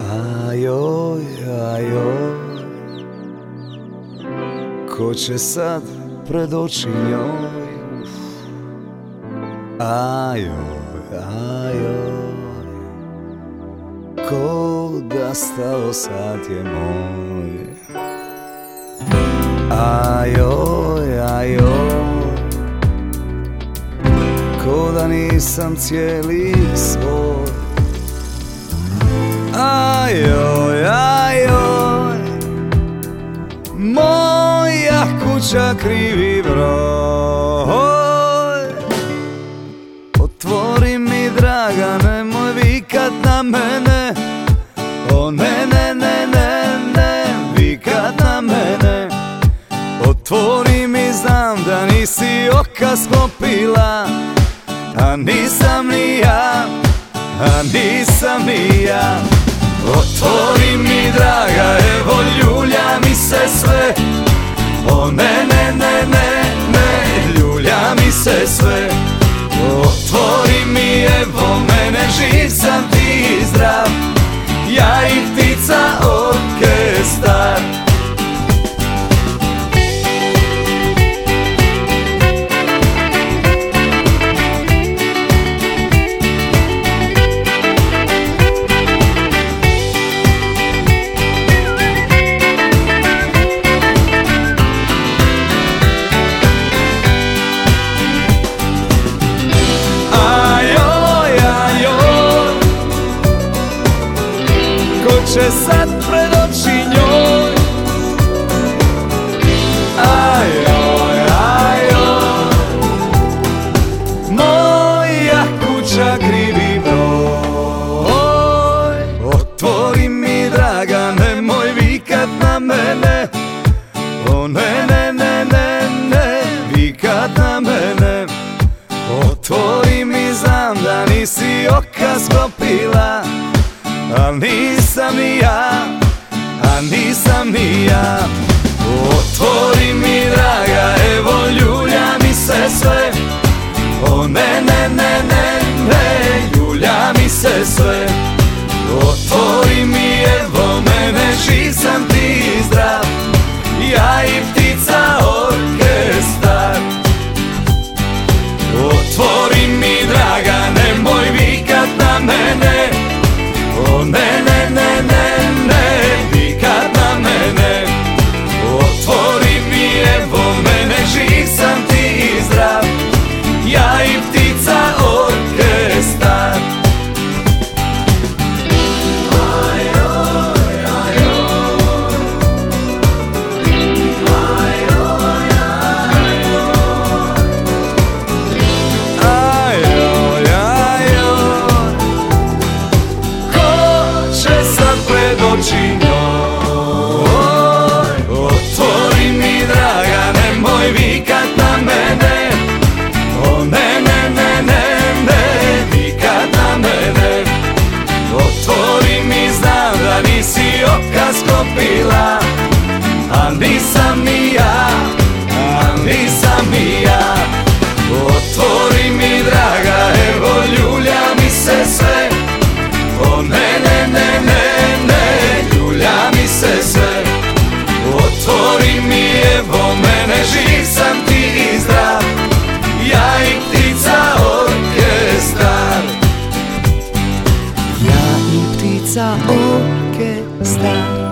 Ajoj, ajoj. Ko će sad pred oči njoj? Ajoj, ajoj. Ko da stao sad je moj? Ajoj, ajoj. Ko da nisam cijeli svoj kuća krivi broj Otvori mi draga, nemoj vikat na mene. O ne, ne, ne, ne, ne, vikat na mene. Otvori mi, znam da nisi oka sklopila A nisam ni ja, a nisam ni ja. Otvori mi draga, Otvori mi, evo mene, živ sam ti zdrav. Ja i ptica nisi oka sklopila a nisam ni ja, a nisam ni ja njoj Otvori mi draga, nemoj vikat na mene. O ne, ne, ne, ne, ne, vikat na mene. Otvori mi, znam da nisi oka sklopila A nisam ni ja, a nisam ni ja Orchestra.